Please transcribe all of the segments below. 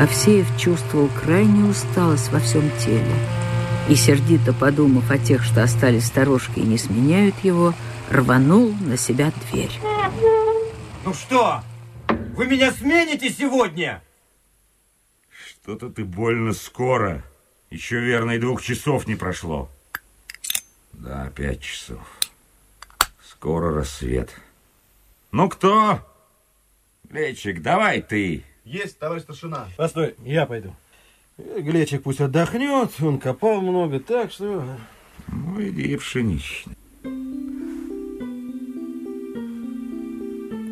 Овсеев чувствовал крайнюю усталость во всем теле и, сердито подумав о тех, что остались сторожкой и не сменяют его, рванул на себя дверь. Ну что, вы меня смените сегодня? Что-то ты больно скоро. Еще верно и двух часов не прошло. Да, пять часов. Скоро рассвет. Ну кто? Глечик, давай ты. Есть, товарищ старшина. Постой, я пойду. Глечик пусть отдохнет, он копал много, так что... Ну, иди, пшеничный.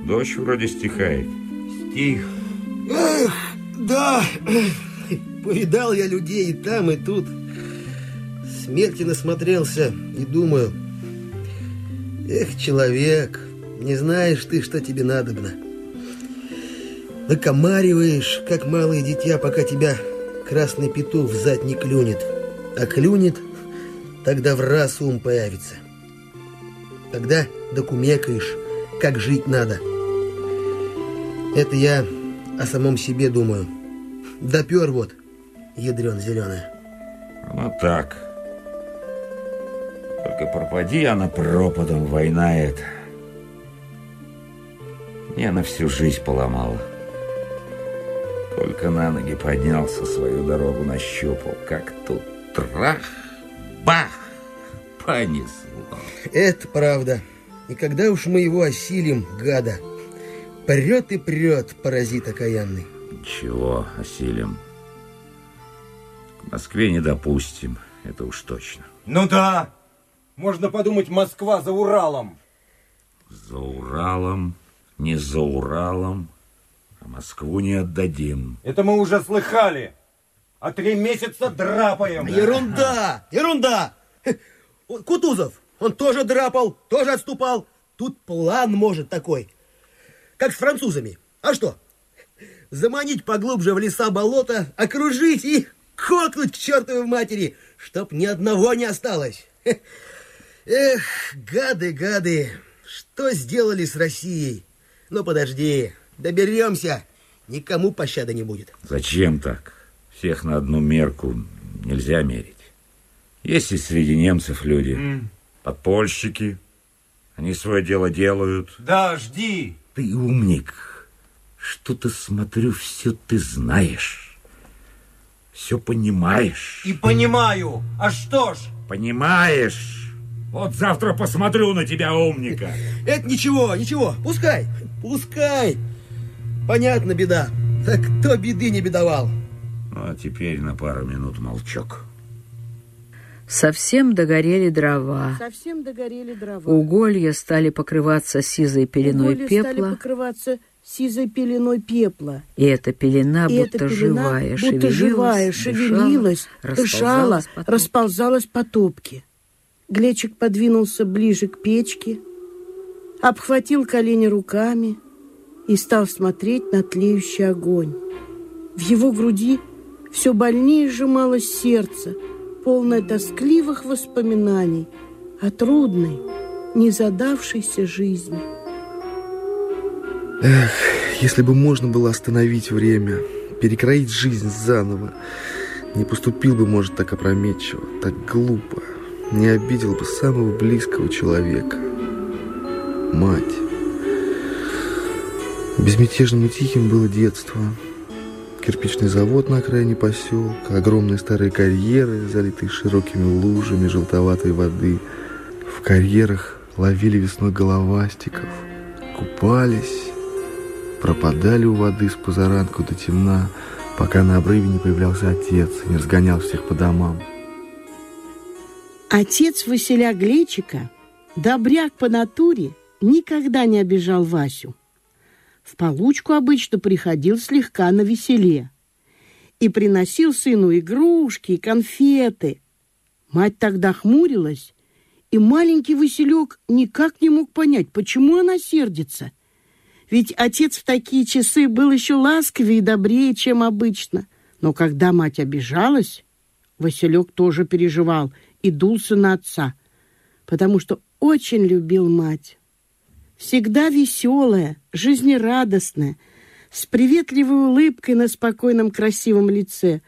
Дождь вроде стихает. Стих. Эх, да, повидал я людей и там, и тут. Смерти насмотрелся и думаю, эх, человек, не знаешь ты, что тебе надобно. Накомариваешь, как малое дитя, пока тебя красный петух в зад не клюнет. А клюнет, тогда в раз ум появится. Тогда докумекаешь, как жить надо. Это я о самом себе думаю. Допер вот, ядрен зеленая. Ну так. Только пропади она пропадом, война эта. Мне на всю жизнь поломала. Только на ноги поднялся, свою дорогу нащупал. Как тут трах, бах, понесло. Это правда. И когда уж мы его осилим, гада, прет и прет, паразит окаянный. Чего осилим? К Москве не допустим, это уж точно. Ну да, можно подумать, Москва за Уралом. За Уралом, не за Уралом, Москву не отдадим. Это мы уже слыхали. А три месяца драпаем. Ерунда! Ерунда! Кутузов, он тоже драпал, тоже отступал. Тут план может такой. Как с французами. А что? Заманить поглубже в леса болота, окружить и кокнуть к чертовой матери, чтоб ни одного не осталось. Эх, гады, гады, что сделали с Россией? Ну, подожди, доберемся, никому пощады не будет. Зачем так? Всех на одну мерку нельзя мерить. Есть и среди немцев люди, подпольщики. Они свое дело делают. Да, жди. Ты умник. Что-то смотрю, все ты знаешь. Все понимаешь. И понимаю. А что ж? Понимаешь? Вот завтра посмотрю на тебя, умника. Это ничего, ничего, пускай, пускай. Понятно, беда. Так кто беды не бедовал? Ну, а теперь на пару минут молчок. Совсем догорели дрова. Совсем догорели дрова. Уголья стали покрываться сизой пеленой Уголья пепла, стали покрываться сизой пеленой пепла. и эта пелена, И будто эта пелена, живая, будто шевелилась, живая, шевелилась, дышала, расползалась по топке. расползалась по топке. Глечик подвинулся ближе к печке, обхватил колени руками и стал смотреть на тлеющий огонь. В его груди все больнее сжималось сердце, полное тоскливых воспоминаний о трудной, незадавшейся жизни. Если бы можно было остановить время, перекроить жизнь заново, не поступил бы, может, так опрометчиво, так глупо, не обидел бы самого близкого человека. Мать. Безмятежным и тихим было детство. Кирпичный завод на окраине поселка, огромные старые карьеры, залитые широкими лужами желтоватой воды. В карьерах ловили весной головастиков, купались, пропадали у воды с позаранку до темна, пока на обрыве не появлялся отец и не разгонял всех по домам. Отец Василя Глечика, добряк по натуре, никогда не обижал Васю. В получку обычно приходил слегка на веселе и приносил сыну игрушки и конфеты. Мать тогда хмурилась, и маленький Василек никак не мог понять, почему она сердится. Ведь отец в такие часы был еще ласковее и добрее, чем обычно. Но когда мать обижалась, Василек тоже переживал и дулся на отца, потому что очень любил мать. Всегда веселая, жизнерадостная, с приветливой улыбкой на спокойном красивом лице.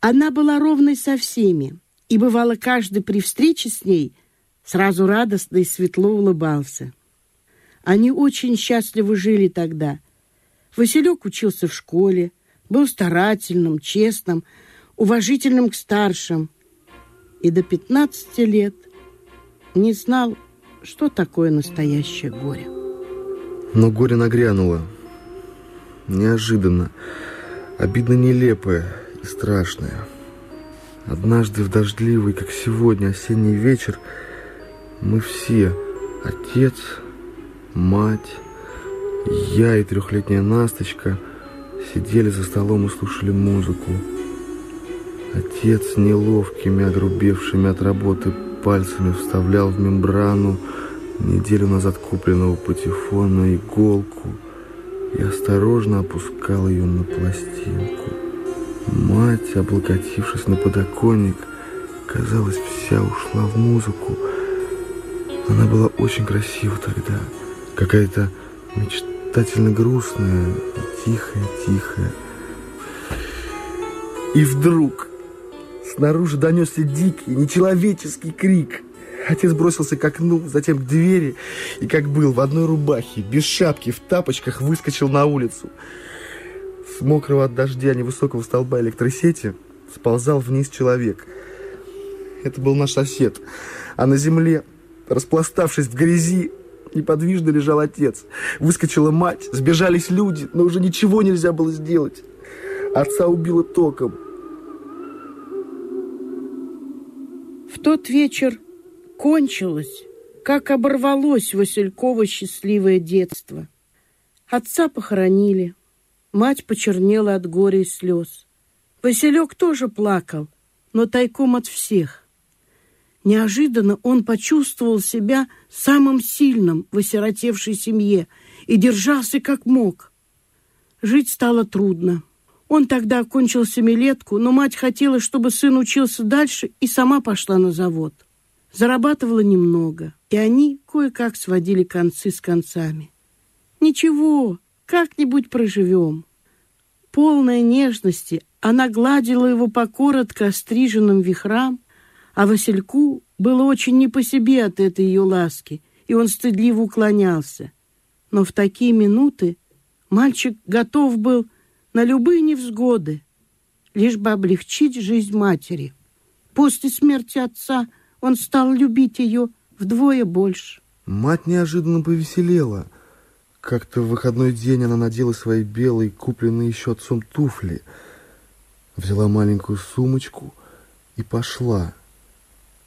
Она была ровной со всеми, и бывало каждый при встрече с ней сразу радостно и светло улыбался. Они очень счастливо жили тогда. Василек учился в школе, был старательным, честным, уважительным к старшим. И до 15 лет не знал, что такое настоящее горе. Но горе нагрянуло. Неожиданно, обидно нелепое и страшное. Однажды в дождливый, как сегодня, осенний вечер мы все, отец, мать, я и трехлетняя Насточка, сидели за столом и слушали музыку. Отец неловкими, огрубевшими от работы пальцами вставлял в мембрану неделю назад купленного патефона иголку и осторожно опускал ее на пластинку. Мать, облокотившись на подоконник, казалось, вся ушла в музыку. Она была очень красива тогда, какая-то мечтательно грустная тихая-тихая. И вдруг снаружи донесся дикий, нечеловеческий крик. Отец бросился к окну, затем к двери и, как был, в одной рубахе, без шапки, в тапочках, выскочил на улицу. С мокрого от дождя невысокого столба электросети сползал вниз человек. Это был наш сосед. А на земле, распластавшись в грязи, неподвижно лежал отец. Выскочила мать, сбежались люди, но уже ничего нельзя было сделать. Отца убило током. Тот вечер кончилось, как оборвалось Василькова счастливое детство. Отца похоронили, мать почернела от горя и слез. Василек тоже плакал, но тайком от всех. Неожиданно он почувствовал себя самым сильным в осиротевшей семье и держался как мог. Жить стало трудно. Он тогда окончил семилетку, но мать хотела, чтобы сын учился дальше и сама пошла на завод. Зарабатывала немного, и они кое-как сводили концы с концами. Ничего, как-нибудь проживем. Полная нежности, она гладила его по коротко остриженным вихрам, а Васильку было очень не по себе от этой ее ласки, и он стыдливо уклонялся. Но в такие минуты мальчик готов был на любые невзгоды, лишь бы облегчить жизнь матери. После смерти отца – он стал любить ее вдвое больше. Мать неожиданно повеселела. Как-то в выходной день она надела свои белые, купленные еще отцом туфли, взяла маленькую сумочку и пошла,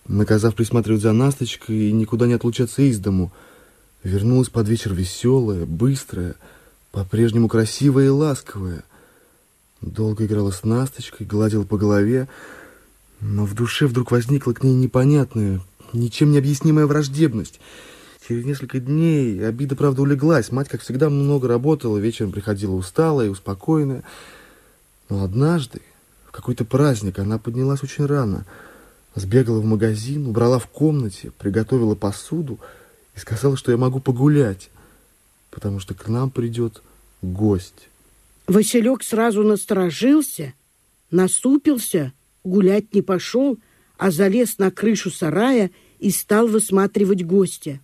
наказав присматривать за Насточкой и никуда не отлучаться из дому. Вернулась под вечер веселая, быстрая, по-прежнему красивая и ласковая. Долго играла с Насточкой, гладила по голове, но в душе вдруг возникла к ней непонятная, ничем не объяснимая враждебность. Через несколько дней обида, правда, улеглась. Мать, как всегда, много работала, вечером приходила усталая и успокоенная. Но однажды, в какой-то праздник, она поднялась очень рано, сбегала в магазин, убрала в комнате, приготовила посуду и сказала, что я могу погулять, потому что к нам придет гость. Василек сразу насторожился, насупился гулять не пошел, а залез на крышу сарая и стал высматривать гостя.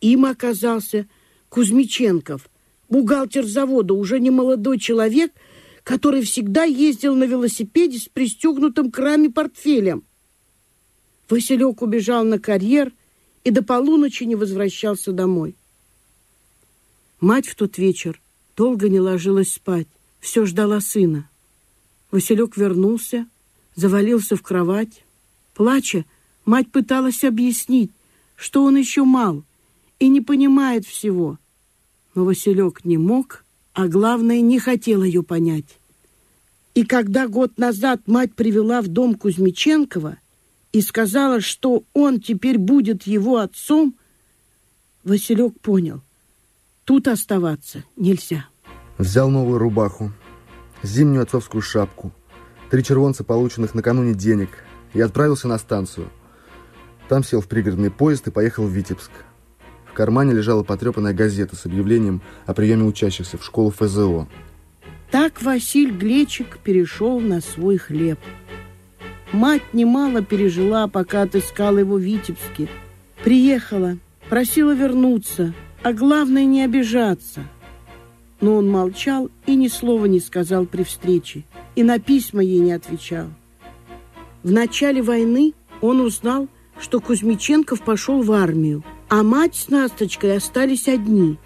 Им оказался Кузьмиченков, бухгалтер завода, уже не молодой человек, который всегда ездил на велосипеде с пристегнутым к раме портфелем. Василек убежал на карьер и до полуночи не возвращался домой. Мать в тот вечер долго не ложилась спать, все ждала сына. Василек вернулся, завалился в кровать. Плача, мать пыталась объяснить, что он еще мал и не понимает всего. Но Василек не мог, а главное, не хотел ее понять. И когда год назад мать привела в дом Кузьмиченкова и сказала, что он теперь будет его отцом, Василек понял, тут оставаться нельзя. Взял новую рубаху, зимнюю отцовскую шапку, три червонца, полученных накануне денег, и отправился на станцию. Там сел в пригородный поезд и поехал в Витебск. В кармане лежала потрепанная газета с объявлением о приеме учащихся в школу ФЗО. Так Василь Глечик перешел на свой хлеб. Мать немало пережила, пока отыскала его в Витебске. Приехала, просила вернуться, а главное не обижаться. Но он молчал и ни слова не сказал при встрече, и на письма ей не отвечал. В начале войны он узнал, что Кузьмиченков пошел в армию, а мать с Насточкой остались одни.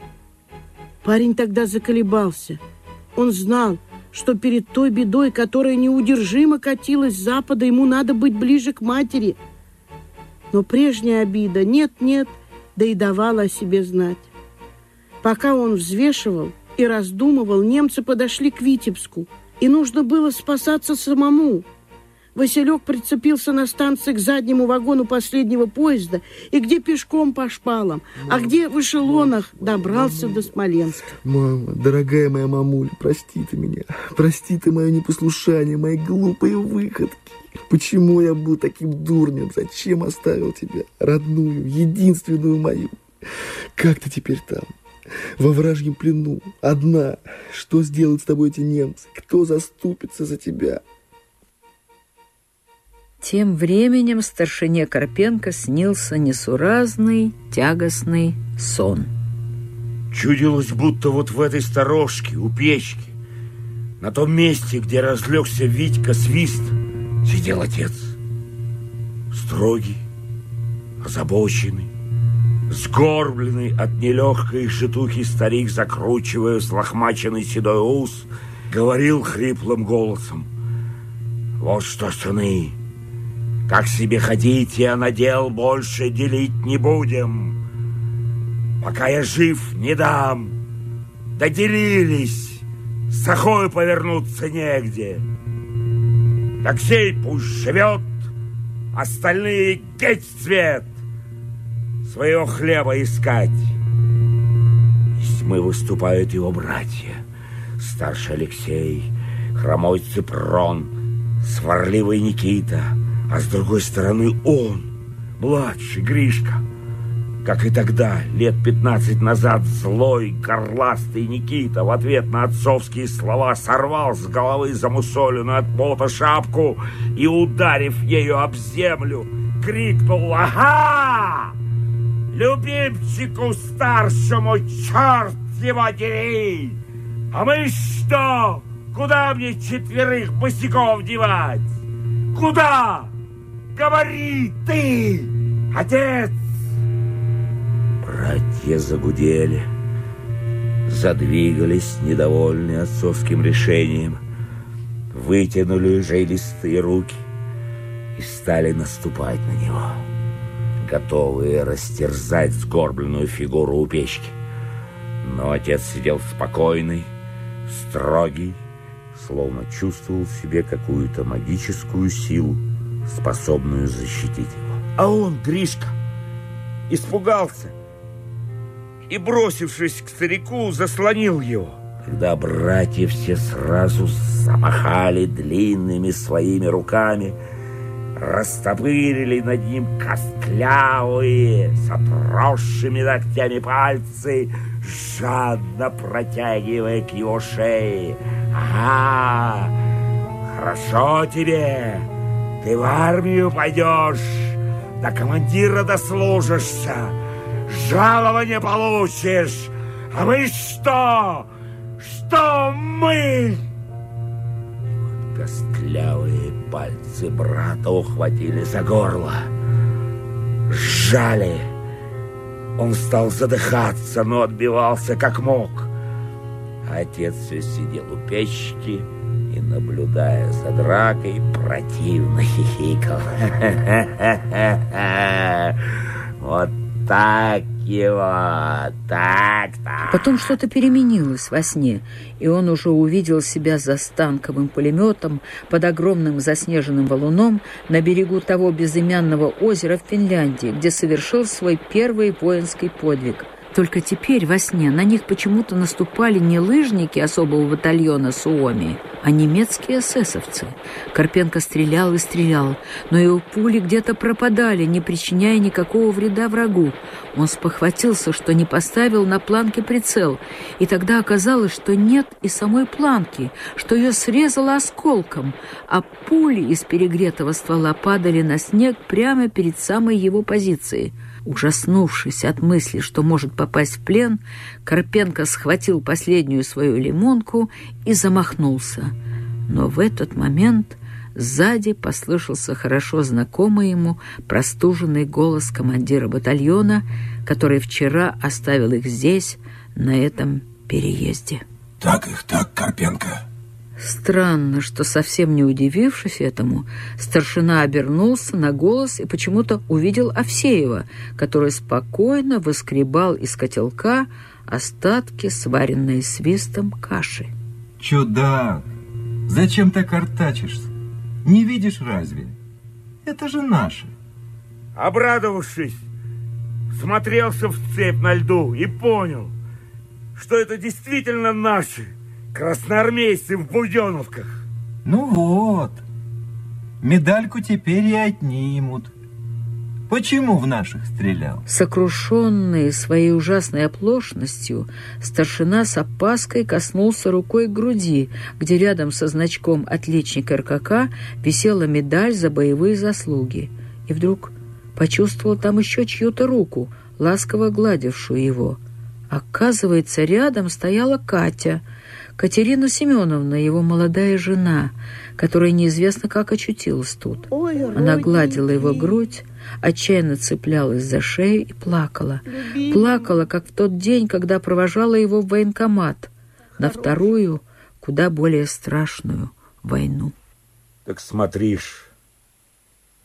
Парень тогда заколебался – он знал, что перед той бедой, которая неудержимо катилась с запада, ему надо быть ближе к матери. Но прежняя обида нет-нет, да и давала о себе знать. Пока он взвешивал и раздумывал, немцы подошли к Витебску, и нужно было спасаться самому – Василек прицепился на станции к заднему вагону последнего поезда, и где пешком по шпалам, а где в эшелонах добрался до Смоленска. Мама, дорогая моя мамуля, прости ты меня. Прости ты мое непослушание, мои глупые выходки. Почему я был таким дурнем? Зачем оставил тебя, родную, единственную мою? Как ты теперь там? Во вражьем плену, одна. Что сделают с тобой эти немцы? Кто заступится за тебя? Тем временем старшине Карпенко снился несуразный, тягостный сон. Чудилось, будто вот в этой сторожке, у печки, на том месте, где разлегся Витька свист, сидел отец. Строгий, озабоченный, сгорбленный от нелегкой шитухи старик, закручивая слохмаченный седой ус, говорил хриплым голосом. «Вот что, сыны!» Как себе хотите, а надел больше делить не будем. Пока я жив, не дам. Доделились, с сахой повернуться негде. Так сей пусть живет, остальные геть цвет, своего хлеба искать. Из тьмы выступают его братья, старший Алексей, хромой Ципрон, сварливый Никита — а с другой стороны он, младший Гришка. Как и тогда, лет пятнадцать назад, злой, горластый Никита в ответ на отцовские слова сорвал с головы замусоленную от пота шапку и, ударив ею об землю, крикнул «Ага! Любимчику старшему, черт его дери! А мы что? Куда мне четверых босиков девать? Куда?» Говори ты, отец! Братья загудели, задвигались, недовольные отцовским решением, вытянули жилистые руки и стали наступать на него, готовые растерзать сгорбленную фигуру у печки. Но отец сидел спокойный, строгий, словно чувствовал в себе какую-то магическую силу, способную защитить его. А он, Гришка, испугался и, бросившись к старику, заслонил его. Когда братья все сразу замахали длинными своими руками, растопырили над ним костлявые, с отросшими ногтями пальцы, жадно протягивая к его шее. «Ага, хорошо тебе!» Ты в армию пойдешь, до командира дослужишься, жалование получишь. А мы что? Что мы? Костлявые пальцы брата ухватили за горло. Сжали. Он стал задыхаться, но отбивался как мог. Отец все сидел у печки, и, наблюдая за дракой, противно хихикал. Вот так его, так-то. Потом что-то переменилось во сне, и он уже увидел себя за станковым пулеметом под огромным заснеженным валуном на берегу того безымянного озера в Финляндии, где совершил свой первый воинский подвиг – Только теперь во сне на них почему-то наступали не лыжники особого батальона Суоми, а немецкие эсэсовцы. Карпенко стрелял и стрелял, но его пули где-то пропадали, не причиняя никакого вреда врагу. Он спохватился, что не поставил на планке прицел, и тогда оказалось, что нет и самой планки, что ее срезало осколком, а пули из перегретого ствола падали на снег прямо перед самой его позицией. Ужаснувшись от мысли, что может попасть в плен, Карпенко схватил последнюю свою лимонку и замахнулся. Но в этот момент сзади послышался хорошо знакомый ему простуженный голос командира батальона, который вчера оставил их здесь, на этом переезде. Так их так, Карпенко. Странно, что совсем не удивившись этому, старшина обернулся на голос и почему-то увидел Овсеева, который спокойно выскребал из котелка остатки, сваренные свистом каши. Чудак! Зачем так артачишься? Не видишь разве? Это же наше. Обрадовавшись, смотрелся в цепь на льду и понял, что это действительно наши красноармейцы в буденовках. Ну вот, медальку теперь и отнимут. Почему в наших стрелял? Сокрушенный своей ужасной оплошностью, старшина с опаской коснулся рукой груди, где рядом со значком «Отличник РКК» висела медаль за боевые заслуги. И вдруг почувствовал там еще чью-то руку, ласково гладившую его. Оказывается, рядом стояла Катя — Катерина Семеновна, его молодая жена, которая неизвестно как очутилась тут. Ой, Она гладила его грудь, отчаянно цеплялась за шею и плакала. Плакала, как в тот день, когда провожала его в военкомат, на вторую, куда более страшную войну. Так смотришь,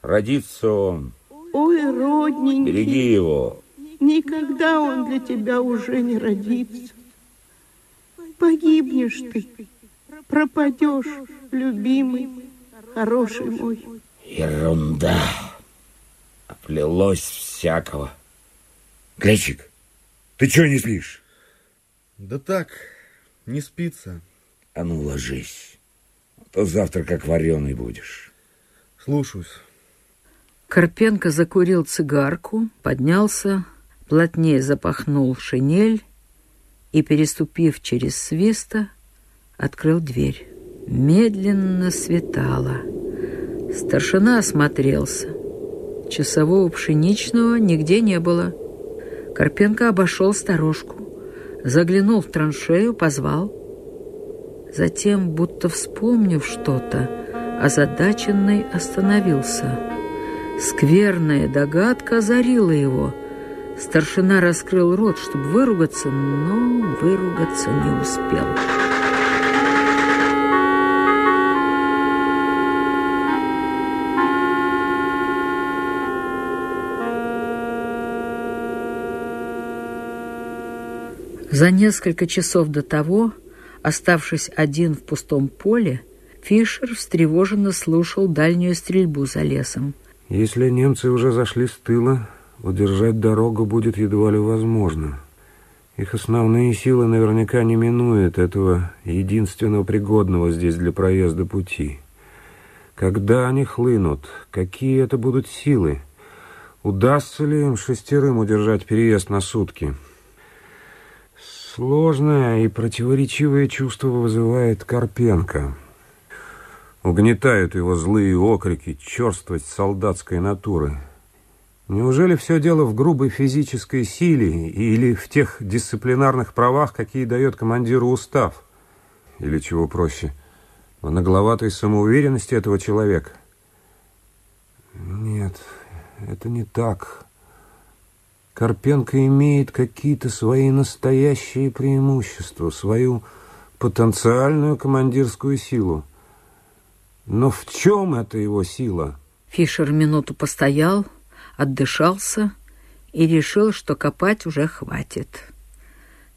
родится он, Ой, родненький, береги его. никогда он для тебя уже не родится. Погибнешь ты, пропадешь, любимый, хороший мой. Ерунда. Оплелось всякого. Глечик, ты чего не спишь? Да так, не спится. А ну, ложись. А то завтра как вареный будешь. Слушаюсь. Карпенко закурил цигарку, поднялся, плотнее запахнул шинель и, переступив через свиста, открыл дверь. Медленно светало. Старшина осмотрелся. Часового пшеничного нигде не было. Карпенко обошел сторожку, заглянул в траншею, позвал. Затем, будто вспомнив что-то, озадаченный остановился. Скверная догадка озарила его — Старшина раскрыл рот, чтобы выругаться, но выругаться не успел. За несколько часов до того, оставшись один в пустом поле, Фишер встревоженно слушал дальнюю стрельбу за лесом. Если немцы уже зашли с тыла, Удержать дорогу будет едва ли возможно. Их основные силы наверняка не минуют этого единственного пригодного здесь для проезда пути. Когда они хлынут, какие это будут силы? Удастся ли им шестерым удержать переезд на сутки? Сложное и противоречивое чувство вызывает Карпенко. Угнетают его злые окрики, черствость солдатской натуры — Неужели все дело в грубой физической силе или в тех дисциплинарных правах, какие дает командиру устав? Или, чего проще, в нагловатой самоуверенности этого человека? Нет, это не так. Карпенко имеет какие-то свои настоящие преимущества, свою потенциальную командирскую силу. Но в чем эта его сила? Фишер минуту постоял, отдышался и решил, что копать уже хватит.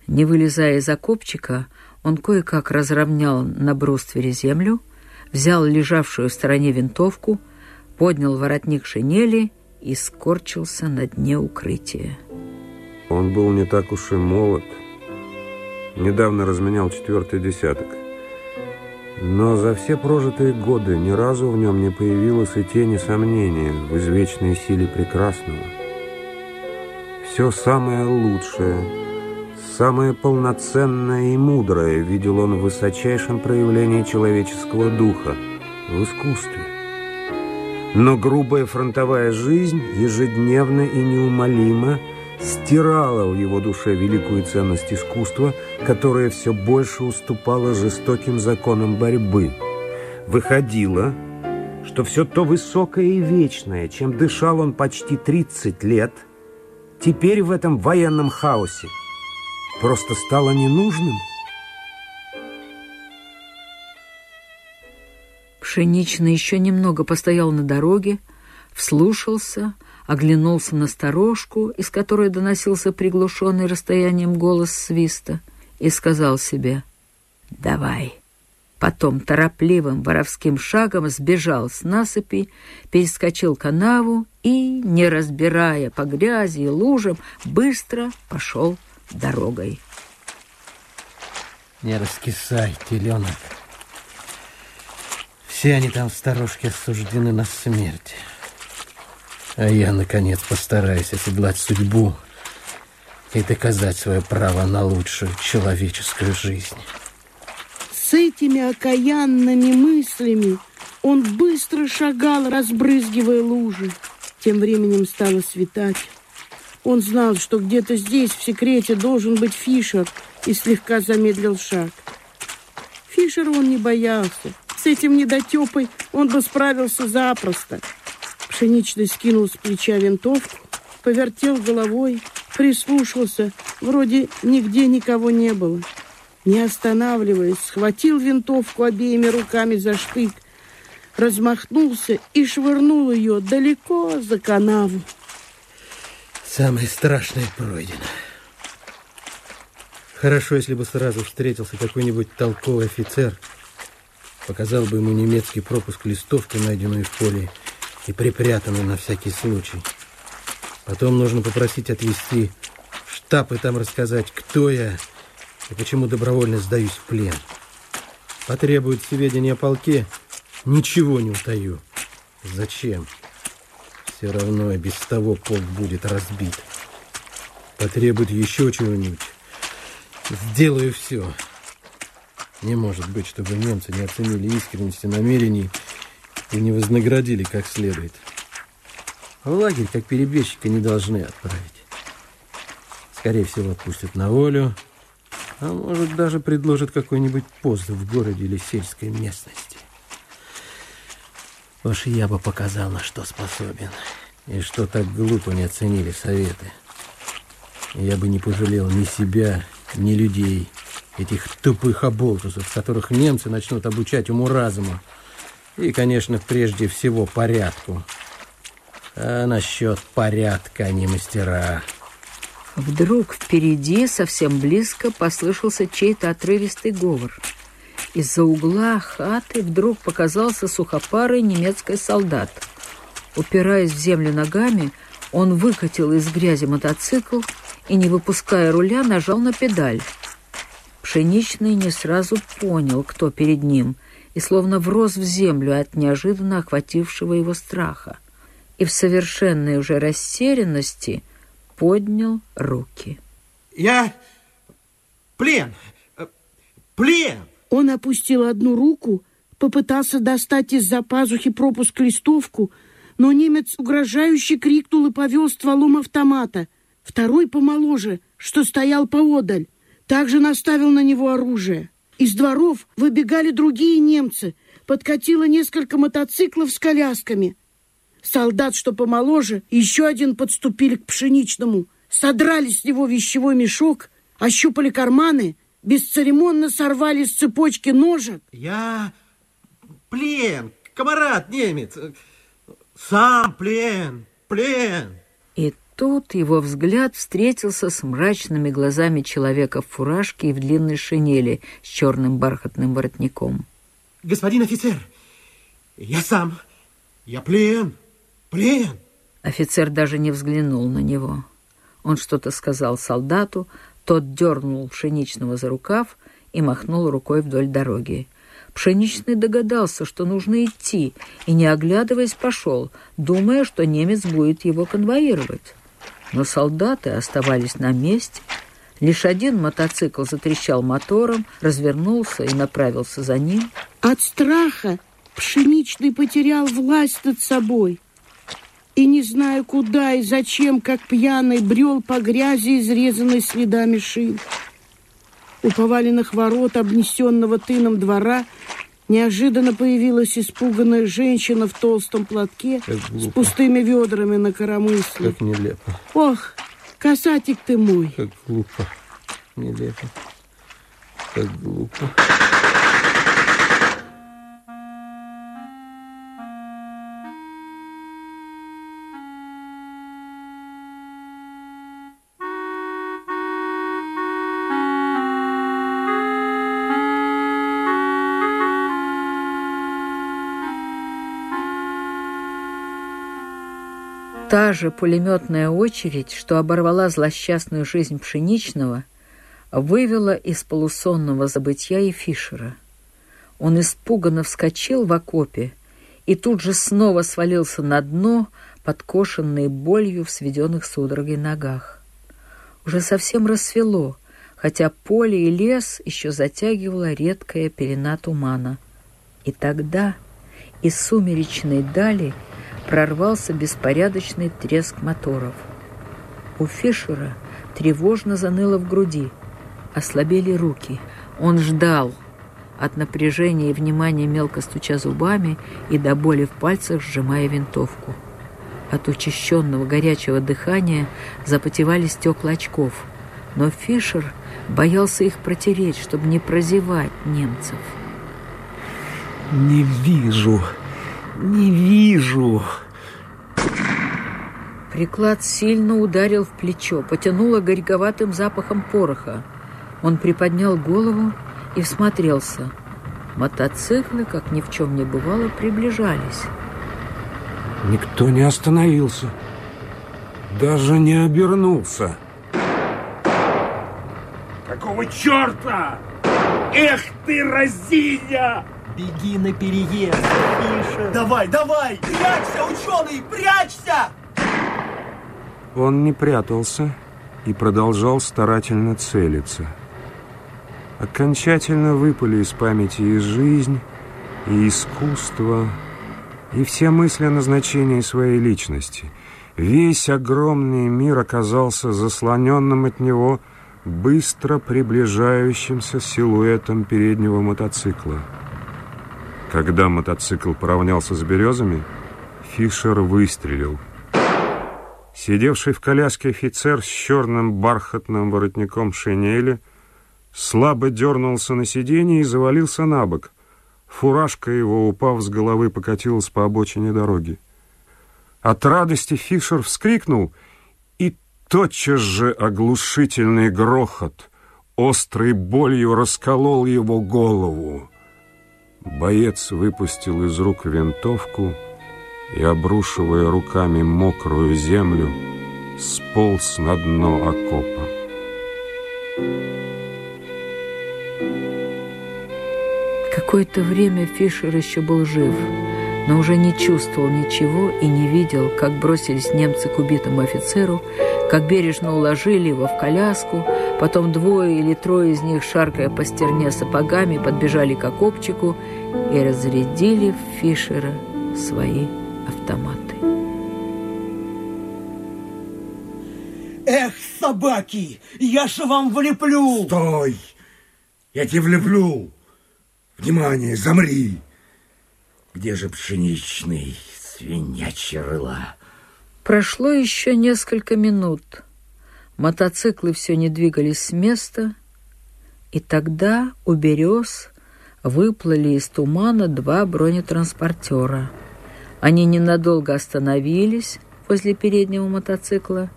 Не вылезая из окопчика, он кое-как разровнял на бруствере землю, взял лежавшую в стороне винтовку, поднял воротник шинели и скорчился на дне укрытия. Он был не так уж и молод. Недавно разменял четвертый десяток. Но за все прожитые годы ни разу в нем не появилось и тени сомнения в извечной силе прекрасного. Все самое лучшее, самое полноценное и мудрое видел он в высочайшем проявлении человеческого духа, в искусстве. Но грубая фронтовая жизнь ежедневно и неумолимо стирала в его душе великую ценность искусства, которое все больше уступало жестоким законам борьбы. Выходило, что все то высокое и вечное, чем дышал он почти 30 лет, теперь в этом военном хаосе просто стало ненужным. Пшеничный еще немного постоял на дороге, вслушался, оглянулся на сторожку, из которой доносился приглушенный расстоянием голос свиста, и сказал себе «Давай». Потом торопливым воровским шагом сбежал с насыпи, перескочил канаву и, не разбирая по грязи и лужам, быстро пошел дорогой. Не раскисай, теленок. Все они там в сторожке осуждены на смерть. А я, наконец, постараюсь оседлать судьбу и доказать свое право на лучшую человеческую жизнь. С этими окаянными мыслями он быстро шагал, разбрызгивая лужи. Тем временем стало светать. Он знал, что где-то здесь, в секрете, должен быть Фишер, и слегка замедлил шаг. Фишера он не боялся. С этим недотепой он бы справился запросто. Пшеничный скинул с плеча винтовку, повертел головой, прислушался. Вроде нигде никого не было. Не останавливаясь, схватил винтовку обеими руками за штык, размахнулся и швырнул ее далеко за канаву. Самое страшное пройдено. Хорошо, если бы сразу встретился какой-нибудь толковый офицер, показал бы ему немецкий пропуск листовки, найденную в поле, и припрятанную на всякий случай. Потом нужно попросить отвезти в штаб и там рассказать, кто я и почему добровольно сдаюсь в плен. Потребует сведения о полке, ничего не утаю. Зачем? Все равно и без того полк будет разбит. Потребует еще чего-нибудь. Сделаю все. Не может быть, чтобы немцы не оценили искренности намерений и не вознаградили как следует. В лагерь, как перебежчика, не должны отправить. Скорее всего, отпустят на волю, а может, даже предложат какой-нибудь пост в городе или сельской местности. Уж я бы показал, на что способен, и что так глупо не оценили советы. Я бы не пожалел ни себя, ни людей, этих тупых оболтусов, которых немцы начнут обучать уму-разуму. И, конечно, прежде всего порядку. А насчет порядка они мастера. Вдруг впереди, совсем близко, послышался чей-то отрывистый говор. Из-за угла хаты вдруг показался сухопарый немецкий солдат. Упираясь в землю ногами, он выкатил из грязи мотоцикл и, не выпуская руля, нажал на педаль. Пшеничный не сразу понял, кто перед ним, и словно врос в землю от неожиданно охватившего его страха. И в совершенной уже растерянности поднял руки. Я плен, э, плен. Он опустил одну руку, попытался достать из-за пазухи пропуск-листовку, но немец угрожающе крикнул и повел стволом автомата. Второй помоложе, что стоял поодаль, также наставил на него оружие. Из дворов выбегали другие немцы. Подкатило несколько мотоциклов с колясками. Солдат, что помоложе, еще один подступили к пшеничному. Содрали с него вещевой мешок, ощупали карманы, бесцеремонно сорвали с цепочки ножек. Я плен, комарат немец. Сам плен, плен. И тут его взгляд встретился с мрачными глазами человека в фуражке и в длинной шинели с черным бархатным воротником. Господин офицер, я сам, я плен, плен. Офицер даже не взглянул на него. Он что-то сказал солдату, тот дернул Пшеничного за рукав и махнул рукой вдоль дороги. Пшеничный догадался, что нужно идти, и, не оглядываясь, пошел, думая, что немец будет его конвоировать. Но солдаты оставались на месте. Лишь один мотоцикл затрещал мотором, развернулся и направился за ним. От страха Пшеничный потерял власть над собой и, не зная куда и зачем, как пьяный, брел по грязи, изрезанной следами шин. У поваленных ворот, обнесенного тыном двора, неожиданно появилась испуганная женщина в толстом платке с пустыми ведрами на коромысле. Как нелепо. Ох, касатик ты мой. Как глупо. Нелепо. Как глупо. Та же пулеметная очередь, что оборвала злосчастную жизнь Пшеничного, вывела из полусонного забытья и Фишера. Он испуганно вскочил в окопе и тут же снова свалился на дно, подкошенный болью в сведенных судорогой ногах. Уже совсем рассвело, хотя поле и лес еще затягивала редкая пелена тумана. И тогда из сумеречной дали — прорвался беспорядочный треск моторов. У Фишера тревожно заныло в груди, ослабели руки. Он ждал, от напряжения и внимания мелко стуча зубами и до боли в пальцах сжимая винтовку. От учащенного горячего дыхания запотевали стекла очков, но Фишер боялся их протереть, чтобы не прозевать немцев. «Не вижу!» Не вижу. Приклад сильно ударил в плечо, потянуло горьковатым запахом пороха. Он приподнял голову и всмотрелся. Мотоциклы, как ни в чем не бывало, приближались. Никто не остановился. Даже не обернулся. Какого черта? Эх ты, разиня! Беги на переезд, Фиша. Давай, давай! Прячься, ученый, прячься! Он не прятался и продолжал старательно целиться. Окончательно выпали из памяти и жизнь, и искусство, и все мысли о назначении своей личности. Весь огромный мир оказался заслоненным от него быстро приближающимся силуэтом переднего мотоцикла. Когда мотоцикл поравнялся с березами, Фишер выстрелил. Сидевший в коляске офицер с черным бархатным воротником шинели слабо дернулся на сиденье и завалился на бок. Фуражка его, упав с головы, покатилась по обочине дороги. От радости Фишер вскрикнул, и тотчас же оглушительный грохот острой болью расколол его голову. Боец выпустил из рук винтовку и, обрушивая руками мокрую землю, сполз на дно окопа. Какое-то время Фишер еще был жив, но уже не чувствовал ничего и не видел, как бросились немцы к убитому офицеру, как бережно уложили его в коляску, потом двое или трое из них, шаркая по стерне сапогами, подбежали к окопчику и разрядили в Фишера свои автоматы. Эх, собаки, я же вам влеплю! Стой! Я тебе влеплю! Внимание, замри! Где же пшеничный свинячья рыла? Прошло еще несколько минут. Мотоциклы все не двигались с места, и тогда у берез выплыли из тумана два бронетранспортера. Они ненадолго остановились возле переднего мотоцикла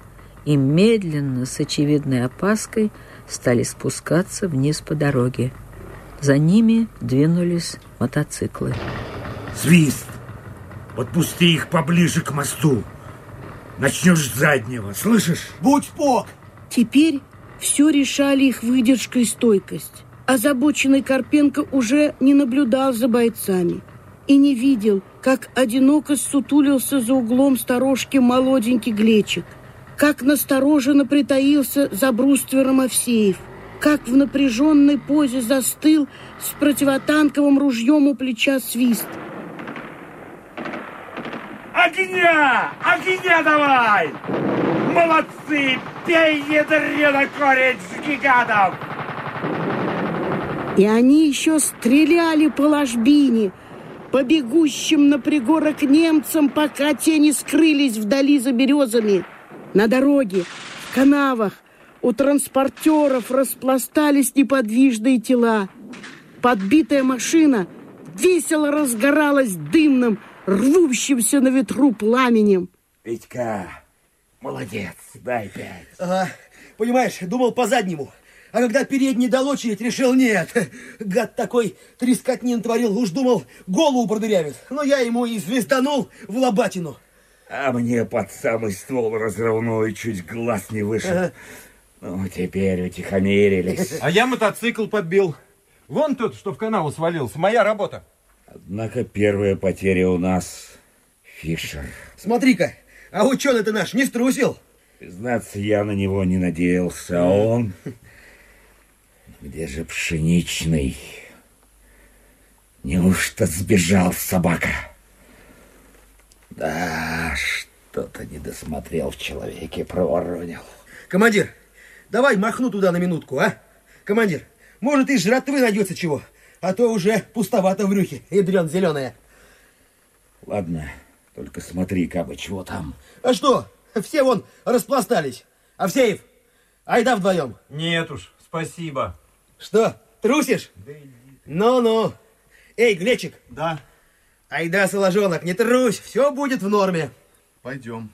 и медленно, с очевидной опаской, стали спускаться вниз по дороге. За ними двинулись мотоциклы. Свист! Подпусти их поближе к мосту. Начнешь с заднего, слышишь? Будь спок! Теперь все решали их выдержка и стойкость. Озабоченный Карпенко уже не наблюдал за бойцами и не видел, как одиноко сутулился за углом сторожки молоденький Глечик, как настороженно притаился за бруствером Овсеев, как в напряженной позе застыл с противотанковым ружьем у плеча свист. Огня! Огня давай! Молодцы! Пей, ядрена корень с гигантом! И они еще стреляли по ложбине, по бегущим на пригорок немцам, пока те не скрылись вдали за березами. На дороге, в канавах, у транспортеров распластались неподвижные тела. Подбитая машина весело разгоралась дымным, рвущимся на ветру пламенем. Витька, молодец, дай пять. Ага, понимаешь, думал по заднему. А когда передний дал очередь, решил, нет. Гад такой трескотнин творил, уж думал, голову продырявит. Но я ему и звезданул в лобатину. А мне под самый ствол разрывной чуть глаз не вышел. Ага. Ну, теперь утихомирились. А я мотоцикл подбил. Вон тот, что в канаву свалился. Моя работа. Однако первая потеря у нас Фишер. Смотри-ка, а ученый-то наш не струсил. Признаться, я на него не надеялся, а он... Где же пшеничный? Неужто сбежал собака? Да, что-то не досмотрел в человеке, проворонил. Командир, давай махну туда на минутку, а? Командир, может и жратвы найдется чего, а то уже пустовато в брюхе, ядрен зеленая. Ладно, только смотри, кабы чего там. А что, все вон распластались. Овсеев, айда вдвоем. Нет уж, спасибо. Что, трусишь? Ну-ну. Эй, Глечик. Да. Айда, соложонок, не трусь, все будет в норме. Пойдем.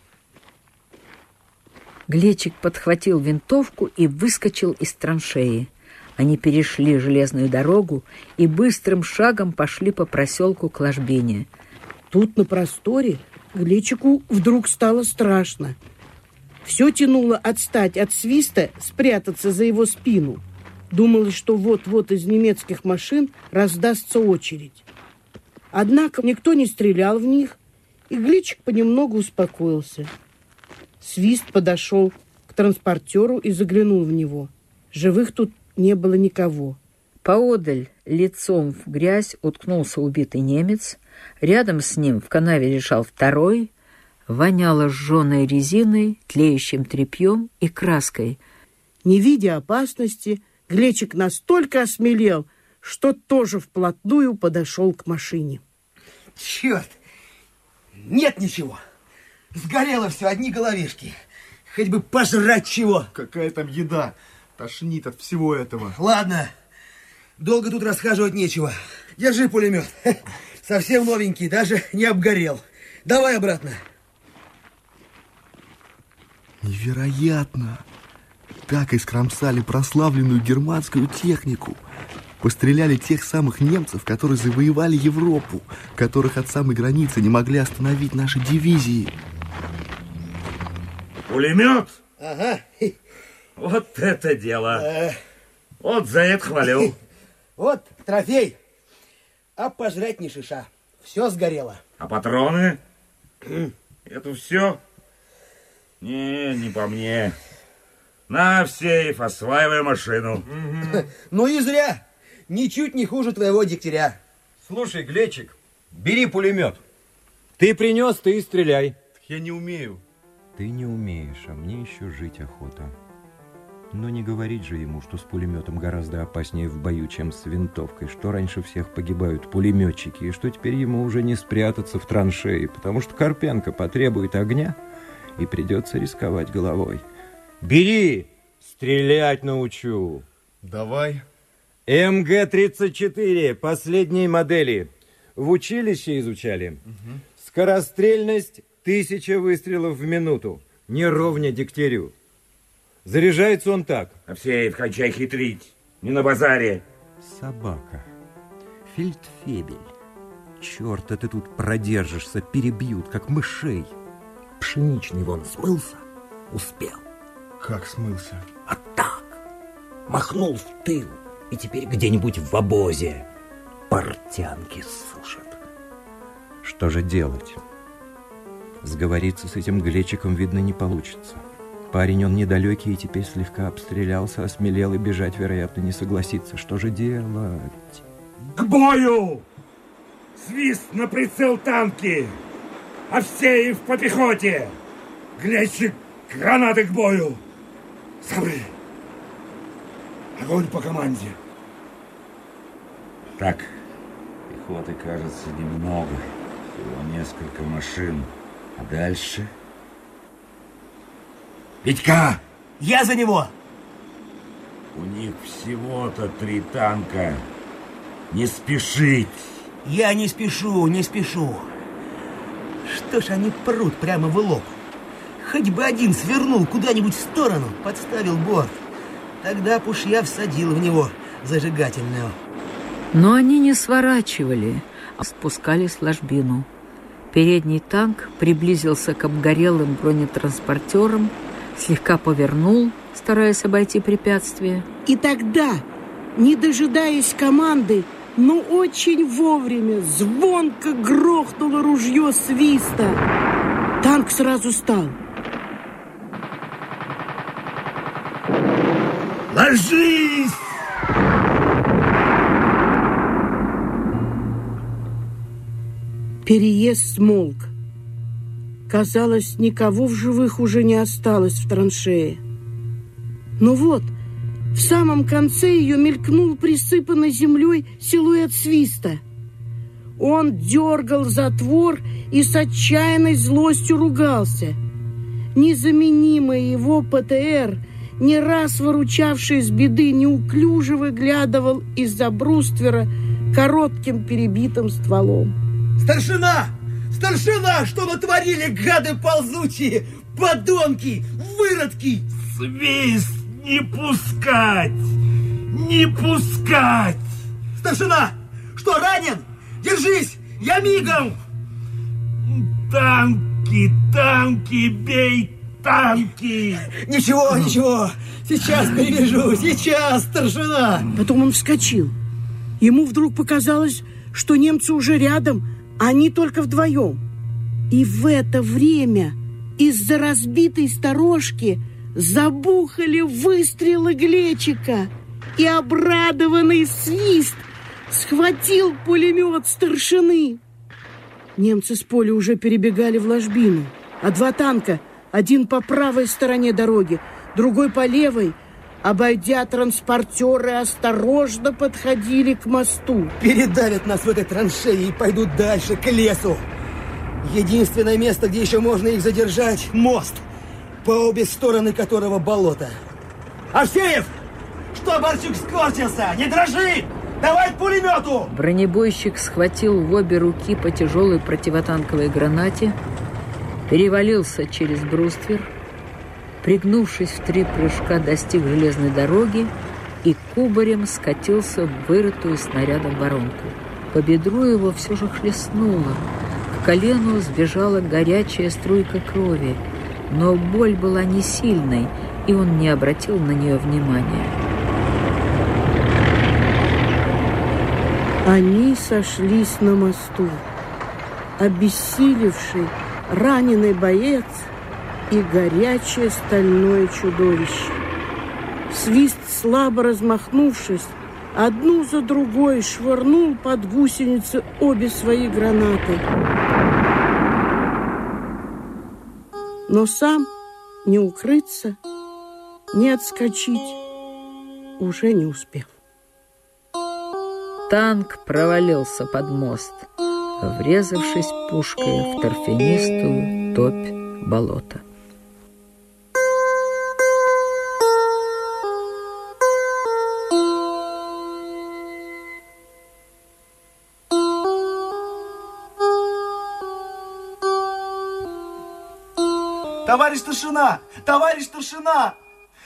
Глечик подхватил винтовку и выскочил из траншеи. Они перешли железную дорогу и быстрым шагом пошли по проселку к ложбине. Тут на просторе Глечику вдруг стало страшно. Все тянуло отстать от свиста, спрятаться за его спину. Думалось, что вот-вот из немецких машин раздастся очередь. Однако никто не стрелял в них, и Гличик понемногу успокоился. Свист подошел к транспортеру и заглянул в него. Живых тут не было никого. Поодаль, лицом в грязь, уткнулся убитый немец. Рядом с ним в канаве лежал второй. Воняло сжженной резиной, тлеющим тряпьем и краской. Не видя опасности, Глечик настолько осмелел, что тоже вплотную подошел к машине. Черт! Нет ничего. Сгорело все, одни головешки. Хоть бы пожрать чего. Какая там еда? Тошнит от всего этого. Ладно, долго тут расхаживать нечего. Держи пулемет. Совсем новенький, даже не обгорел. Давай обратно. Невероятно! Так искромсали прославленную германскую технику. Постреляли тех самых немцев, которые завоевали Европу, которых от самой границы не могли остановить наши дивизии. Пулемет? Ага. Вот это дело. Э, Вот за это хвалю. Вот трофей. А пожрать не шиша. Все сгорело. А патроны? Это все? Не, не по мне. На, в сейф, осваивай машину. Ну и зря. Ничуть не хуже твоего дегтяря. Слушай, Глечик, бери пулемет. Ты принес, ты и стреляй. Я не умею. Ты не умеешь, а мне еще жить охота. Но не говорить же ему, что с пулеметом гораздо опаснее в бою, чем с винтовкой, что раньше всех погибают пулеметчики, и что теперь ему уже не спрятаться в траншеи, потому что Карпенко потребует огня, и придется рисковать головой. Бери, стрелять научу. Давай. МГ-34, последней модели. В училище изучали. Скорострельность тысяча выстрелов в минуту. Не ровня дегтярю. Заряжается он так. Овсеев, кончай хитрить. Не на базаре. Собака. Фельдфебель. Черт, ты тут продержишься, перебьют, как мышей. Пшеничный вон смылся, успел. Как смылся? А так, махнул в тыл, и теперь где-нибудь в обозе портянки сушат. Что же делать? Сговориться с этим глечиком, видно, не получится. Парень он недалекий и теперь слегка обстрелялся, осмелел и бежать, вероятно, не согласится. Что же делать? К бою! Свист на прицел танки! Овсеев по пехоте! Глечик, гранаты к бою! Сабры! Огонь по команде! Так, пехоты, кажется, немного. Всего несколько машин. А дальше... Витька! Я за него! У них всего-то три танка. Не спешить! Я не спешу, не спешу. Что ж они прут прямо в лоб? Хоть бы один свернул куда-нибудь в сторону, подставил борт. Тогда б уж я всадил в него зажигательную. Но они не сворачивали, а спускались в ложбину. Передний танк приблизился к обгорелым бронетранспортерам, слегка повернул, стараясь обойти препятствие. И тогда, не дожидаясь команды, но очень вовремя звонко грохнуло ружье свиста. Танк сразу стал. Ложись! Переезд смолк. Казалось, никого в живых уже не осталось в траншее. Но вот, в самом конце ее мелькнул присыпанный землей силуэт свиста. Он дергал затвор и с отчаянной злостью ругался. Незаменимый его ПТР, не раз выручавший из беды, неуклюже выглядывал из-за бруствера коротким перебитым стволом. Старшина! Старшина! Что натворили, гады ползучие? Подонки! Выродки! Свист не пускать! Не пускать! Старшина! Что, ранен? Держись! Я мигом! Танки, танки, бей танки! Ничего, ничего! Сейчас перевяжу! Сейчас, старшина! Потом он вскочил. Ему вдруг показалось, что немцы уже рядом, они только вдвоем. И в это время из-за разбитой сторожки забухали выстрелы Глечика, и обрадованный свист схватил пулемет старшины. Немцы с поля уже перебегали в ложбину, а два танка, один по правой стороне дороги, другой по левой, обойдя транспортеры, осторожно подходили к мосту. Передавят нас в этой траншеи и пойдут дальше, к лесу. Единственное место, где еще можно их задержать – мост, по обе стороны которого болото. Арсеев! Что Борчук скорчился? Не дрожи! Давай к пулемету! Бронебойщик схватил в обе руки по тяжелой противотанковой гранате, перевалился через бруствер, пригнувшись в три прыжка, достиг железной дороги и кубарем скатился в вырытую снарядом воронку. По бедру его все же хлестнуло. К колену сбежала горячая струйка крови, но боль была не сильной, и он не обратил на нее внимания. Они сошлись на мосту. Обессилевший, раненый боец и горячее стальное чудовище. Свист, слабо размахнувшись, одну за другой швырнул под гусеницы обе свои гранаты. Но сам не укрыться, не отскочить уже не успел. Танк провалился под мост, врезавшись пушкой в торфянистую топь болота. Товарищ старшина! Товарищ старшина!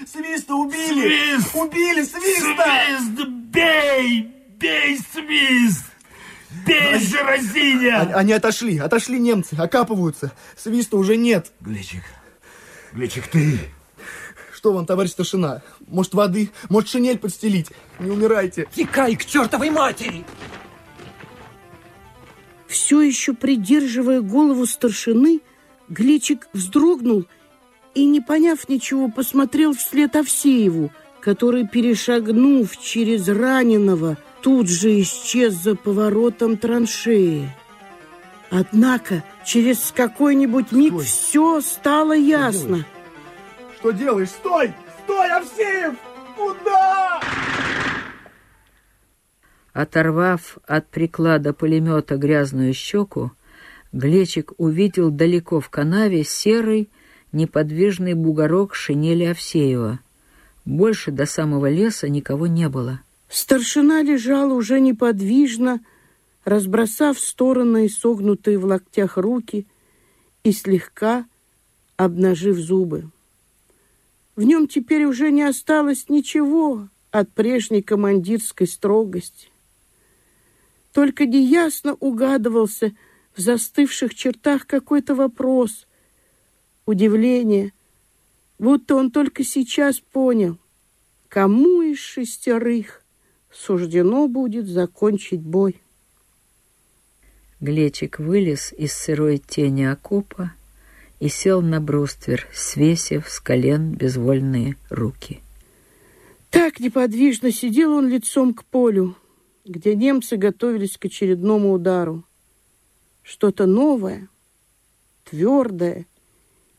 Свиста убили! Свист! Убили свиста! Свист! Бей! Бей свист! Бей же, Разиня! Они, они отошли, отошли немцы, окапываются. Свиста уже нет. Глечик, Глечик, ты... Что вам, товарищ старшина? Может, воды? Может, шинель подстелить? Не умирайте. Текай к чертовой матери! Все еще придерживая голову старшины, Глечик вздрогнул и, не поняв ничего, посмотрел вслед Овсееву, который, перешагнув через раненого, тут же исчез за поворотом траншеи. Однако через какой-нибудь миг Стой. все стало ясно. Что делаешь? Стой! Стой, Овсеев! Куда? Оторвав от приклада пулемета грязную щеку, Глечик увидел далеко в канаве серый, неподвижный бугорок шинели Овсеева. Больше до самого леса никого не было. Старшина лежал уже неподвижно, разбросав в стороны согнутые в локтях руки и слегка обнажив зубы. В нем теперь уже не осталось ничего от прежней командирской строгости. Только неясно угадывался в застывших чертах какой-то вопрос, удивление, будто он только сейчас понял, кому из шестерых суждено будет закончить бой. Глечик вылез из сырой тени окопа и сел на бруствер, свесив с колен безвольные руки. Так неподвижно сидел он лицом к полю, где немцы готовились к очередному удару. Что-то новое, твердое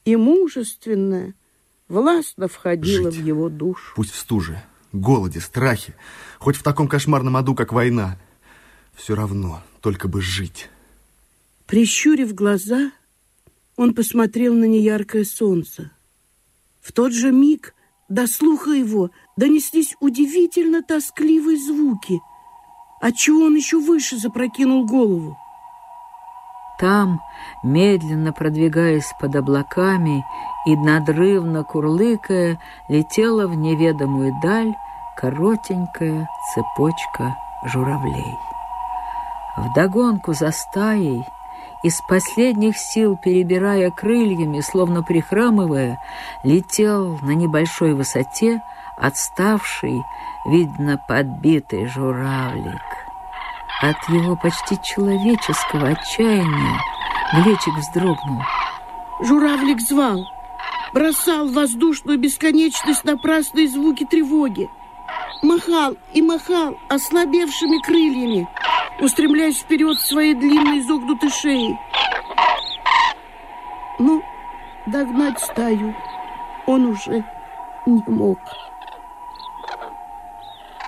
и мужественное властно входило Жить. в его душу. Пусть в стуже, голоде, страхе, хоть в таком кошмарном аду, как война. Все равно, только бы жить. Прищурив глаза, он посмотрел на неяркое солнце. В тот же миг до слуха его донеслись удивительно тоскливые звуки, отчего он еще выше запрокинул голову. Там, медленно продвигаясь под облаками и надрывно курлыкая, летела в неведомую даль коротенькая цепочка журавлей. Вдогонку за стаей, из последних сил перебирая крыльями, словно прихрамывая, летел на небольшой высоте отставший, видно, подбитый журавлик. От его почти человеческого отчаяния Глечик вздрогнул. Журавлик звал, бросал в воздушную бесконечность напрасные звуки тревоги. Махал и махал ослабевшими крыльями, устремляясь вперед своей длинной изогнутой шеей. Но догнать стаю он уже не мог.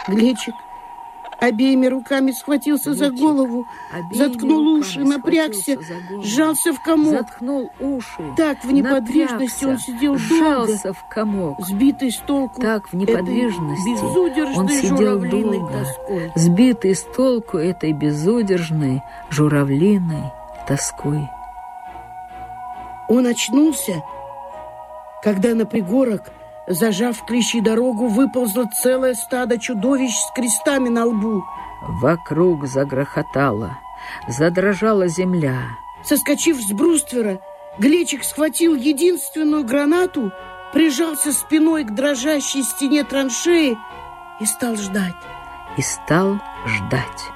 Глечик обеими руками схватился за голову, заткнул уши, напрягся, сжался в комок. Заткнул уши. Так в неподвижности он сидел сжался долго, в комок. сбитый с толку Так в неподвижности он сидел долго, тоской. сбитый с толку этой безудержной журавлиной тоской. Он очнулся, когда на пригорок, зажав клещи дорогу, выползло целое стадо чудовищ с крестами на лбу. Вокруг загрохотало, задрожала земля. Соскочив с бруствера, Глечик схватил единственную гранату, прижался спиной к дрожащей стене траншеи и стал ждать. И стал ждать.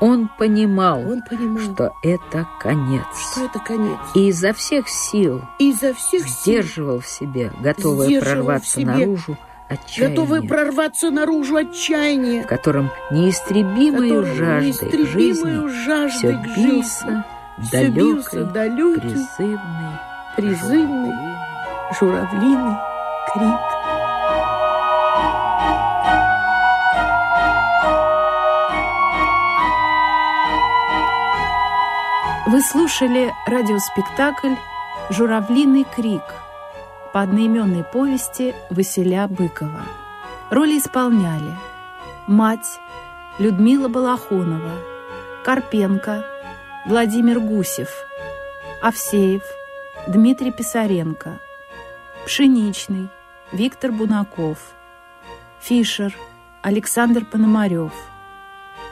Он понимал, Он понимал, что это конец. что это конец. И изо всех сил изо всех сил, сдерживал в себе, готовое Сдерживал в прорваться себе, наружу отчаяние, готовый прорваться наружу отчаяние, в котором неистребимою которым жаждой жизни жаждой все бился все далекий, далекий, призывный, призывный журавлиный крик. Вы слушали радиоспектакль «Журавлиный крик» по одноименной повести Василя Быкова. Роли исполняли мать Людмила Балахонова, Карпенко Владимир Гусев, Овсеев Дмитрий Писаренко, Пшеничный Виктор Бунаков, Фишер Александр Пономарев,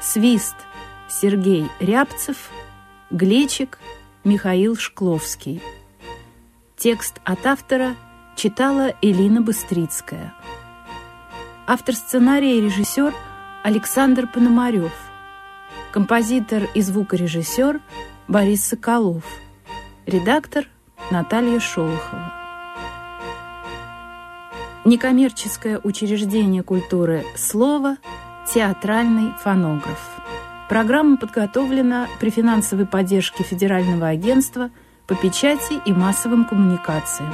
Свист Сергей Рябцев, Глечик, Михаил Шкловский. Текст от автора читала Элина Быстрицкая. Автор сценария и режиссер Александр Пономарев. Композитор и звукорежиссер Борис Соколов. Редактор Наталья Шолохова. Некоммерческое учреждение культуры «Слово» театральный фонограф. Программа подготовлена при финансовой поддержке Федерального агентства по печати и массовым коммуникациям.